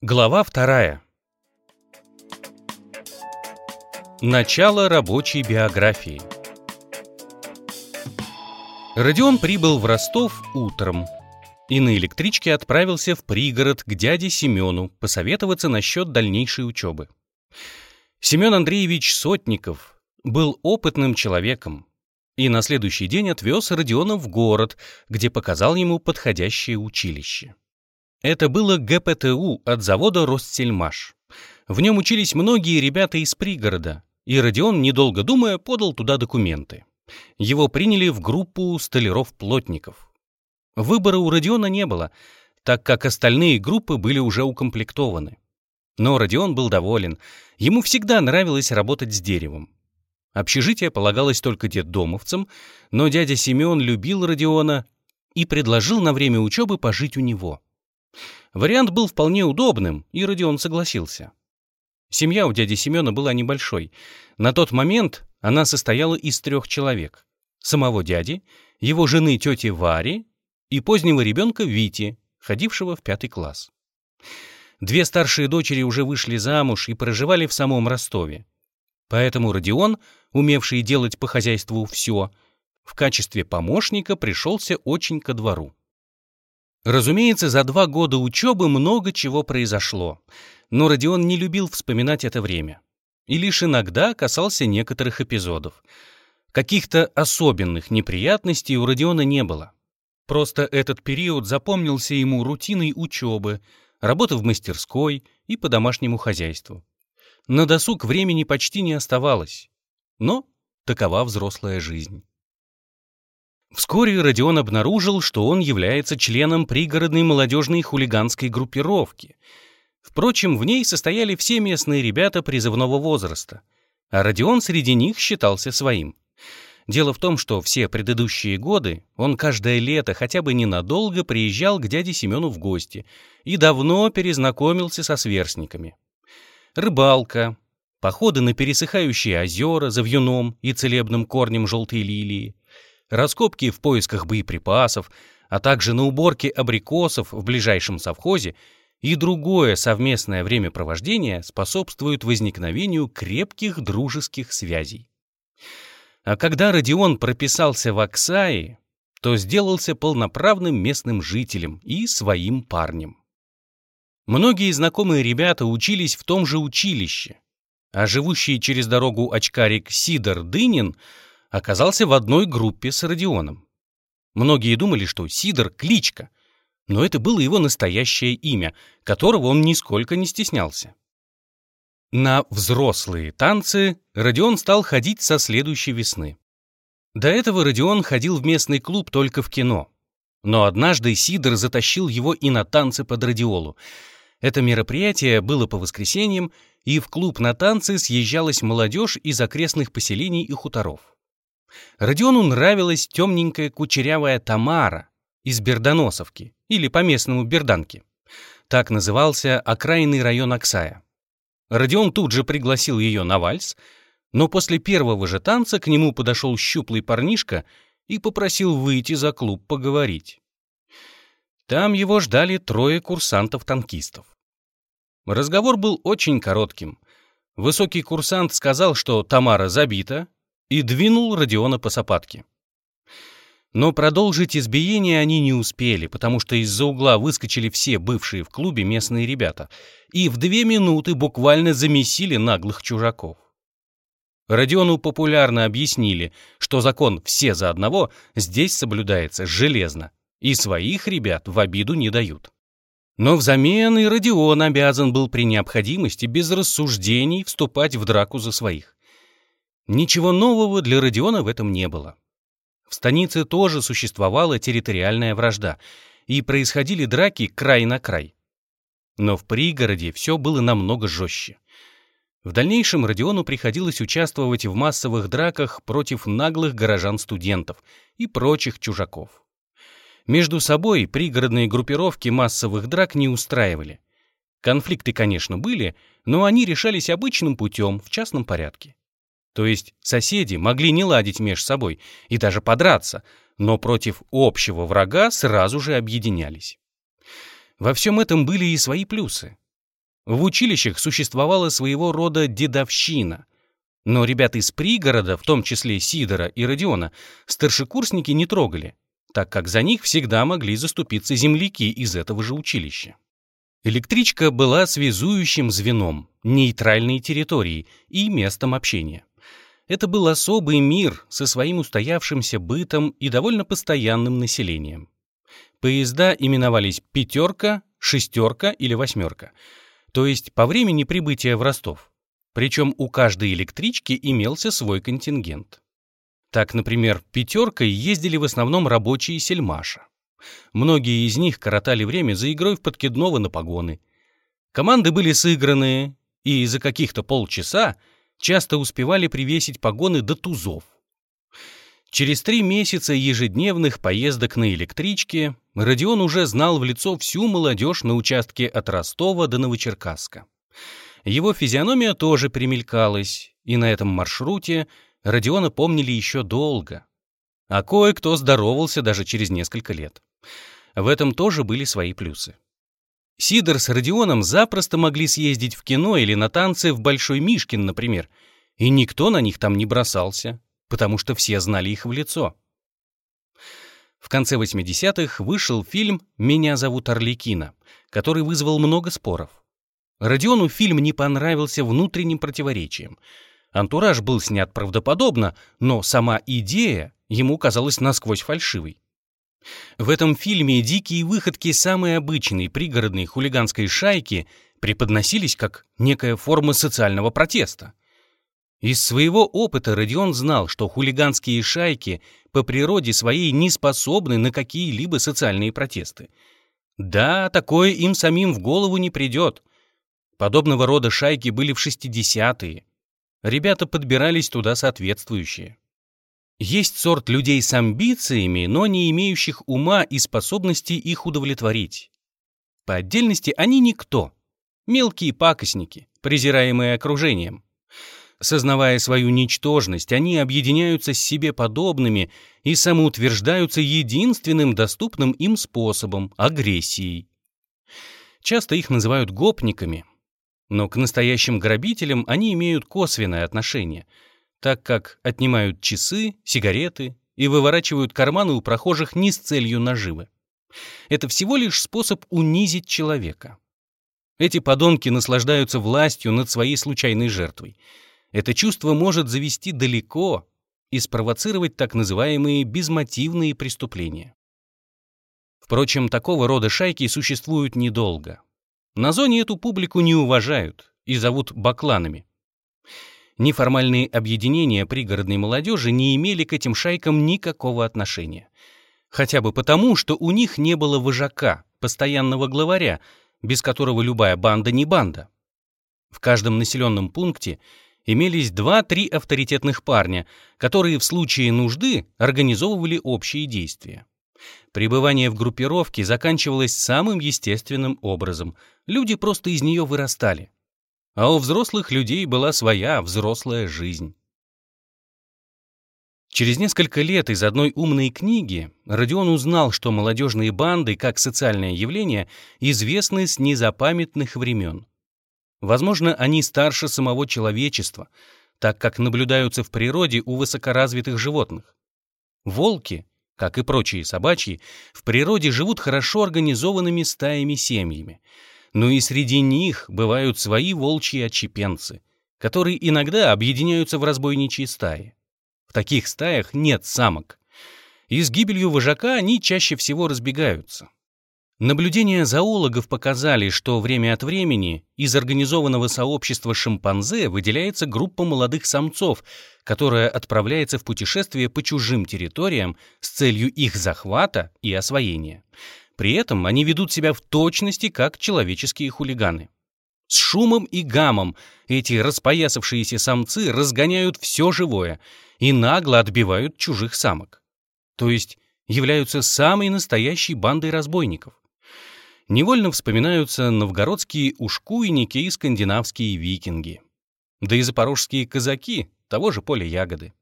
Глава вторая. Начало рабочей биографии. Родион прибыл в Ростов утром и на электричке отправился в пригород к дяде Семену посоветоваться насчет дальнейшей учебы. Семен Андреевич Сотников был опытным человеком и на следующий день отвез Родиона в город, где показал ему подходящее училище. Это было ГПТУ от завода «Ростсельмаш». В нем учились многие ребята из пригорода, и Родион, недолго думая, подал туда документы. Его приняли в группу столяров-плотников. Выбора у Родиона не было, так как остальные группы были уже укомплектованы. Но Родион был доволен. Ему всегда нравилось работать с деревом. Общежитие полагалось только детдомовцам, но дядя Семен любил Родиона и предложил на время учебы пожить у него. Вариант был вполне удобным, и Родион согласился. Семья у дяди Семена была небольшой. На тот момент она состояла из трех человек. Самого дяди, его жены тети Вари и позднего ребенка Вити, ходившего в пятый класс. Две старшие дочери уже вышли замуж и проживали в самом Ростове. Поэтому Родион, умевший делать по хозяйству все, в качестве помощника пришелся очень ко двору. Разумеется, за два года учебы много чего произошло, но Родион не любил вспоминать это время и лишь иногда касался некоторых эпизодов. Каких-то особенных неприятностей у Родиона не было. Просто этот период запомнился ему рутиной учебы, работы в мастерской и по домашнему хозяйству. На досуг времени почти не оставалось, но такова взрослая жизнь. Вскоре Родион обнаружил, что он является членом пригородной молодежной хулиганской группировки. Впрочем, в ней состояли все местные ребята призывного возраста, а Родион среди них считался своим. Дело в том, что все предыдущие годы он каждое лето хотя бы ненадолго приезжал к дяде Семену в гости и давно перезнакомился со сверстниками. Рыбалка, походы на пересыхающие озера за вьюном и целебным корнем желтой лилии, раскопки в поисках боеприпасов, а также на уборке абрикосов в ближайшем совхозе и другое совместное времяпровождение способствуют возникновению крепких дружеских связей. А когда Родион прописался в Оксае, то сделался полноправным местным жителем и своим парнем. Многие знакомые ребята учились в том же училище, а живущий через дорогу очкарик Сидор Дынин – оказался в одной группе с Родионом. Многие думали, что Сидор — кличка, но это было его настоящее имя, которого он нисколько не стеснялся. На взрослые танцы Родион стал ходить со следующей весны. До этого Родион ходил в местный клуб только в кино. Но однажды Сидор затащил его и на танцы под радиолу. Это мероприятие было по воскресеньям, и в клуб на танцы съезжалась молодежь из окрестных поселений и хуторов. Родиону нравилась темненькая кучерявая Тамара из Бердоносовки, или по-местному Берданки. Так назывался окраинный район Оксая. Родион тут же пригласил ее на вальс, но после первого же танца к нему подошел щуплый парнишка и попросил выйти за клуб поговорить. Там его ждали трое курсантов-танкистов. Разговор был очень коротким. Высокий курсант сказал, что Тамара забита, и двинул Родиона по сапатке. Но продолжить избиение они не успели, потому что из-за угла выскочили все бывшие в клубе местные ребята и в две минуты буквально замесили наглых чужаков. Родиону популярно объяснили, что закон «все за одного» здесь соблюдается железно, и своих ребят в обиду не дают. Но взамен и Родион обязан был при необходимости без рассуждений вступать в драку за своих. Ничего нового для Родиона в этом не было. В станице тоже существовала территориальная вражда, и происходили драки край на край. Но в пригороде все было намного жестче. В дальнейшем Родиону приходилось участвовать в массовых драках против наглых горожан-студентов и прочих чужаков. Между собой пригородные группировки массовых драк не устраивали. Конфликты, конечно, были, но они решались обычным путем, в частном порядке. То есть соседи могли не ладить между собой и даже подраться, но против общего врага сразу же объединялись. Во всем этом были и свои плюсы. В училищах существовала своего рода дедовщина. Но ребят из пригорода, в том числе Сидора и Родиона, старшекурсники не трогали, так как за них всегда могли заступиться земляки из этого же училища. Электричка была связующим звеном, нейтральной территорией и местом общения. Это был особый мир со своим устоявшимся бытом и довольно постоянным населением. Поезда именовались «пятерка», «шестерка» или «восьмерка», то есть по времени прибытия в Ростов. Причем у каждой электрички имелся свой контингент. Так, например, «пятеркой» ездили в основном рабочие сельмаша. Многие из них коротали время за игрой в подкидного на погоны. Команды были сыгранные, и за каких-то полчаса часто успевали привесить погоны до тузов. Через три месяца ежедневных поездок на электричке Родион уже знал в лицо всю молодежь на участке от Ростова до Новочеркасска. Его физиономия тоже примелькалась, и на этом маршруте Родиона помнили еще долго. А кое-кто здоровался даже через несколько лет. В этом тоже были свои плюсы. Сидор с Родионом запросто могли съездить в кино или на танцы в Большой Мишкин, например, и никто на них там не бросался, потому что все знали их в лицо. В конце 80-х вышел фильм «Меня зовут Орликина», который вызвал много споров. Родиону фильм не понравился внутренним противоречием. Антураж был снят правдоподобно, но сама идея ему казалась насквозь фальшивой. В этом фильме дикие выходки самой обычной пригородной хулиганской шайки преподносились как некая форма социального протеста. Из своего опыта Родион знал, что хулиганские шайки по природе своей не способны на какие-либо социальные протесты. Да, такое им самим в голову не придет. Подобного рода шайки были в 60-е. Ребята подбирались туда соответствующие. Есть сорт людей с амбициями, но не имеющих ума и способности их удовлетворить. По отдельности они никто. Мелкие пакостники, презираемые окружением. Сознавая свою ничтожность, они объединяются с себе подобными и самоутверждаются единственным доступным им способом — агрессией. Часто их называют гопниками, но к настоящим грабителям они имеют косвенное отношение — так как отнимают часы, сигареты и выворачивают карманы у прохожих не с целью наживы. Это всего лишь способ унизить человека. Эти подонки наслаждаются властью над своей случайной жертвой. Это чувство может завести далеко и спровоцировать так называемые безмотивные преступления. Впрочем, такого рода шайки существуют недолго. На зоне эту публику не уважают и зовут бакланами. Неформальные объединения пригородной молодежи не имели к этим шайкам никакого отношения. Хотя бы потому, что у них не было вожака, постоянного главаря, без которого любая банда не банда. В каждом населенном пункте имелись два-три авторитетных парня, которые в случае нужды организовывали общие действия. Пребывание в группировке заканчивалось самым естественным образом. Люди просто из нее вырастали а у взрослых людей была своя взрослая жизнь. Через несколько лет из одной умной книги Родион узнал, что молодежные банды, как социальное явление, известны с незапамятных времен. Возможно, они старше самого человечества, так как наблюдаются в природе у высокоразвитых животных. Волки, как и прочие собачьи, в природе живут хорошо организованными стаями-семьями — но и среди них бывают свои волчьи отщепенцы, которые иногда объединяются в разбойничьи стаи. В таких стаях нет самок. И с гибелью вожака они чаще всего разбегаются. Наблюдения зоологов показали, что время от времени из организованного сообщества шимпанзе выделяется группа молодых самцов, которая отправляется в путешествие по чужим территориям с целью их захвата и освоения. При этом они ведут себя в точности как человеческие хулиганы. С шумом и гамом эти распоясавшиеся самцы разгоняют все живое и нагло отбивают чужих самок. То есть являются самой настоящей бандой разбойников. Невольно вспоминаются новгородские ушкуйники и скандинавские викинги. Да и запорожские казаки того же поля ягоды.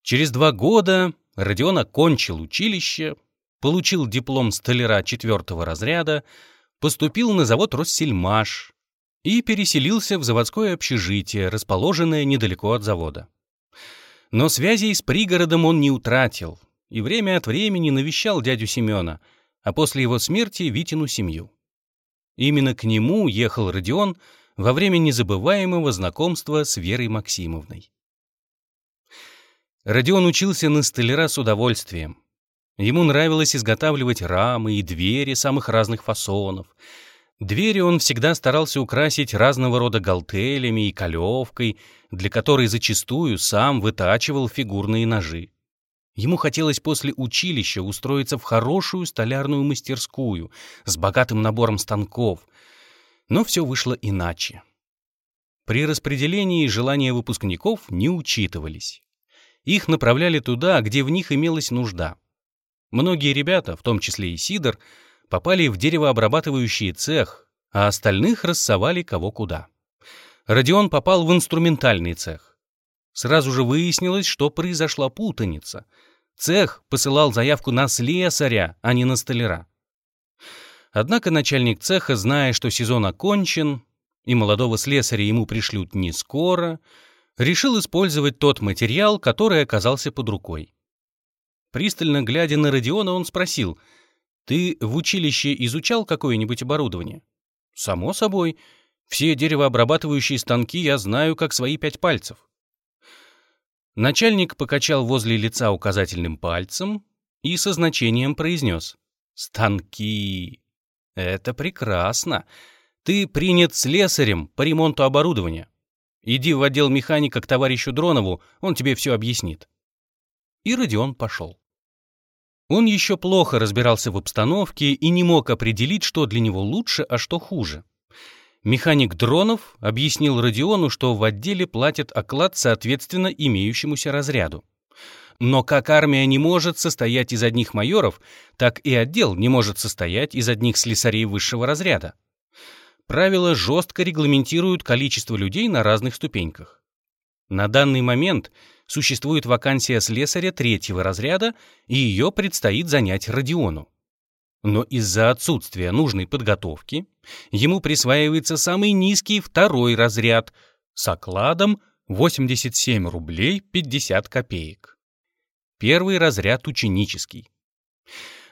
Через два года Родион окончил училище, получил диплом столяра четвертого разряда, поступил на завод «Россельмаш» и переселился в заводское общежитие, расположенное недалеко от завода. Но связей с пригородом он не утратил и время от времени навещал дядю Семена, а после его смерти Витину семью. Именно к нему ехал Родион во время незабываемого знакомства с Верой Максимовной. Родион учился на столяра с удовольствием. Ему нравилось изготавливать рамы и двери самых разных фасонов. Двери он всегда старался украсить разного рода галтелями и колевкой, для которой зачастую сам вытачивал фигурные ножи. Ему хотелось после училища устроиться в хорошую столярную мастерскую с богатым набором станков, но все вышло иначе. При распределении желания выпускников не учитывались. Их направляли туда, где в них имелась нужда. Многие ребята, в том числе и Сидор, попали в деревообрабатывающий цех, а остальных рассовали кого куда. Родион попал в инструментальный цех. Сразу же выяснилось, что произошла путаница. Цех посылал заявку на слесаря, а не на столяра. Однако начальник цеха, зная, что сезон окончен, и молодого слесаря ему пришлют не скоро, решил использовать тот материал, который оказался под рукой. Пристально глядя на Родиона, он спросил, «Ты в училище изучал какое-нибудь оборудование?» «Само собой. Все деревообрабатывающие станки я знаю, как свои пять пальцев». Начальник покачал возле лица указательным пальцем и со значением произнес, «Станки! Это прекрасно! Ты принят слесарем по ремонту оборудования. Иди в отдел механика к товарищу Дронову, он тебе все объяснит». И Родион пошел. Он еще плохо разбирался в обстановке и не мог определить, что для него лучше, а что хуже. Механик Дронов объяснил Родиону, что в отделе платят оклад соответственно имеющемуся разряду. Но как армия не может состоять из одних майоров, так и отдел не может состоять из одних слесарей высшего разряда. Правила жестко регламентируют количество людей на разных ступеньках. На данный момент существует вакансия слесаря третьего разряда, и ее предстоит занять Родиону. Но из-за отсутствия нужной подготовки ему присваивается самый низкий второй разряд с окладом 87 рублей 50 копеек. Первый разряд ученический.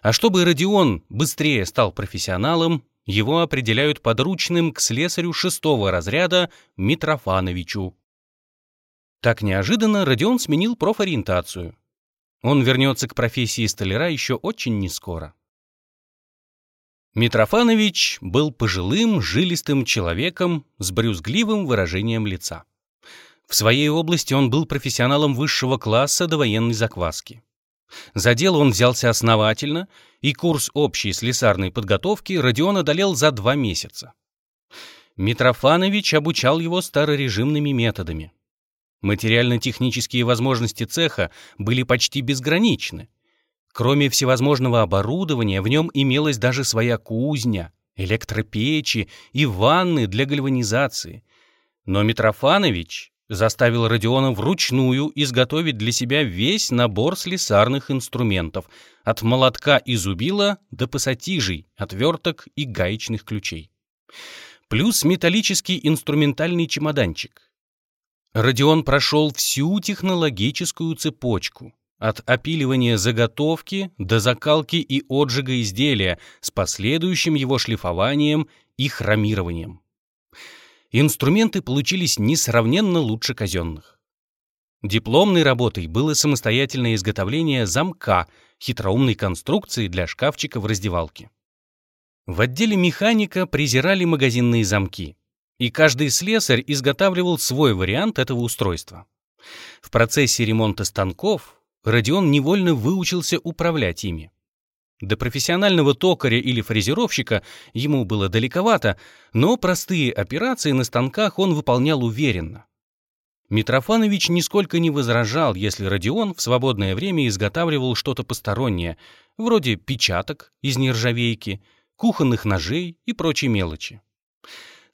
А чтобы Родион быстрее стал профессионалом, его определяют подручным к слесарю шестого разряда Митрофановичу. Так неожиданно Родион сменил профориентацию. Он вернется к профессии столяра еще очень нескоро. Митрофанович был пожилым, жилистым человеком с брюзгливым выражением лица. В своей области он был профессионалом высшего класса до военной закваски. За дело он взялся основательно, и курс общей слесарной подготовки Родион одолел за два месяца. Митрофанович обучал его старорежимными методами. Материально-технические возможности цеха были почти безграничны. Кроме всевозможного оборудования, в нем имелась даже своя кузня, электропечи и ванны для гальванизации. Но Митрофанович заставил Родиона вручную изготовить для себя весь набор слесарных инструментов, от молотка и зубила до пассатижей, отверток и гаечных ключей. Плюс металлический инструментальный чемоданчик. Родион прошел всю технологическую цепочку, от опиливания заготовки до закалки и отжига изделия с последующим его шлифованием и хромированием инструменты получились несравненно лучше казенных. Дипломной работой было самостоятельное изготовление замка, хитроумной конструкции для шкафчика в раздевалке. В отделе механика презирали магазинные замки, и каждый слесарь изготавливал свой вариант этого устройства. В процессе ремонта станков Родион невольно выучился управлять ими. До профессионального токаря или фрезеровщика ему было далековато, но простые операции на станках он выполнял уверенно. Митрофанович нисколько не возражал, если Родион в свободное время изготавливал что-то постороннее, вроде печаток из нержавейки, кухонных ножей и прочей мелочи.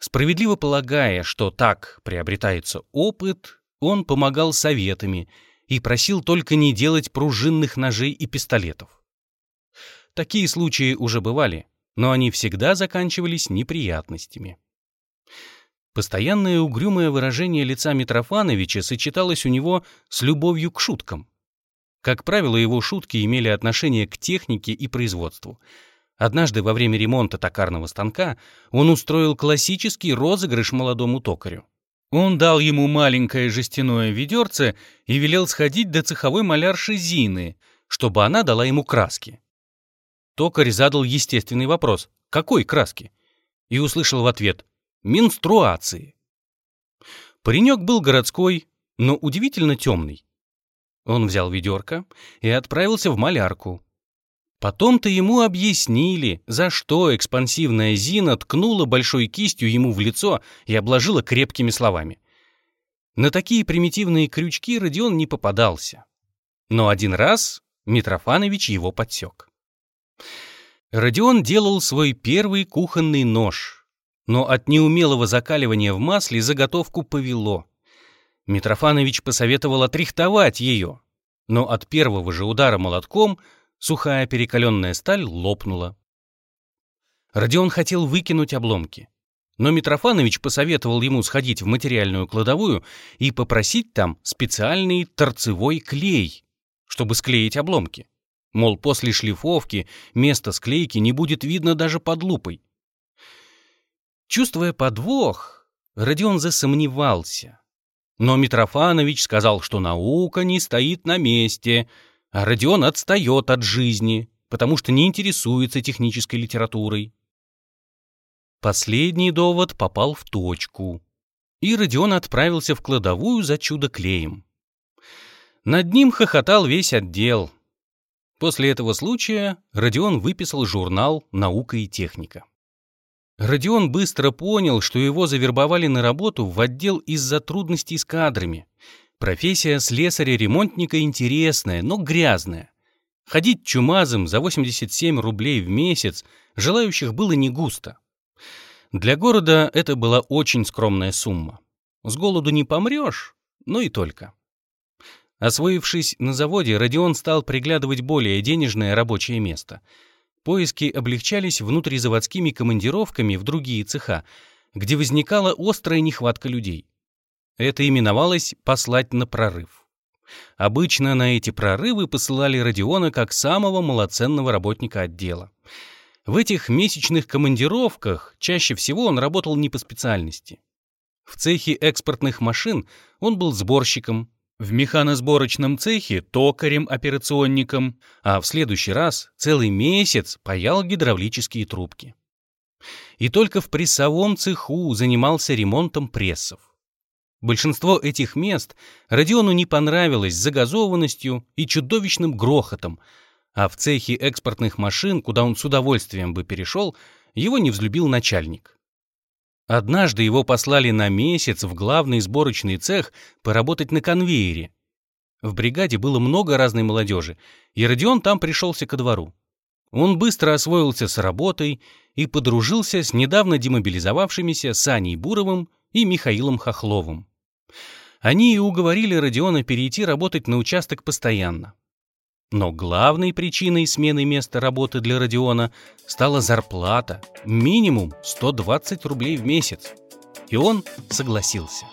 Справедливо полагая, что так приобретается опыт, он помогал советами и просил только не делать пружинных ножей и пистолетов. Такие случаи уже бывали, но они всегда заканчивались неприятностями. Постоянное угрюмое выражение лица Митрофановича сочеталось у него с любовью к шуткам. Как правило, его шутки имели отношение к технике и производству. Однажды во время ремонта токарного станка он устроил классический розыгрыш молодому токарю. Он дал ему маленькое жестяное ведерце и велел сходить до цеховой малярши Зины, чтобы она дала ему краски. Токарь задал естественный вопрос «Какой краски?» и услышал в ответ «Менструации». Паренек был городской, но удивительно темный. Он взял ведерко и отправился в малярку. Потом-то ему объяснили, за что экспансивная Зина ткнула большой кистью ему в лицо и обложила крепкими словами. На такие примитивные крючки Родион не попадался. Но один раз Митрофанович его подсек. Родион делал свой первый кухонный нож, но от неумелого закаливания в масле заготовку повело. Митрофанович посоветовал отрихтовать ее, но от первого же удара молотком сухая перекаленная сталь лопнула. Родион хотел выкинуть обломки, но Митрофанович посоветовал ему сходить в материальную кладовую и попросить там специальный торцевой клей, чтобы склеить обломки. Мол, после шлифовки место склейки не будет видно даже под лупой. Чувствуя подвох, Родион засомневался. Но Митрофанович сказал, что наука не стоит на месте, а Родион отстает от жизни, потому что не интересуется технической литературой. Последний довод попал в точку, и Родион отправился в кладовую за чудо-клеем. Над ним хохотал весь отдел — После этого случая Родион выписал журнал «Наука и техника». Родион быстро понял, что его завербовали на работу в отдел из-за трудностей с кадрами. Профессия слесаря-ремонтника интересная, но грязная. Ходить чумазым за 87 рублей в месяц желающих было не густо. Для города это была очень скромная сумма. С голоду не помрешь, но и только. Освоившись на заводе, Родион стал приглядывать более денежное рабочее место. Поиски облегчались внутризаводскими командировками в другие цеха, где возникала острая нехватка людей. Это именовалось «послать на прорыв». Обычно на эти прорывы посылали Родиона как самого малоценного работника отдела. В этих месячных командировках чаще всего он работал не по специальности. В цехе экспортных машин он был сборщиком, в механосборочном цехе токарем-операционником, а в следующий раз целый месяц паял гидравлические трубки. И только в прессовом цеху занимался ремонтом прессов. Большинство этих мест Родиону не понравилось загазованностью и чудовищным грохотом, а в цехе экспортных машин, куда он с удовольствием бы перешел, его не взлюбил начальник. Однажды его послали на месяц в главный сборочный цех поработать на конвейере. В бригаде было много разной молодежи, и Родион там пришелся ко двору. Он быстро освоился с работой и подружился с недавно демобилизовавшимися Саней Буровым и Михаилом Хохловым. Они и уговорили Родиона перейти работать на участок постоянно. Но главной причиной смены места работы для Родиона стала зарплата, минимум 120 рублей в месяц. И он согласился.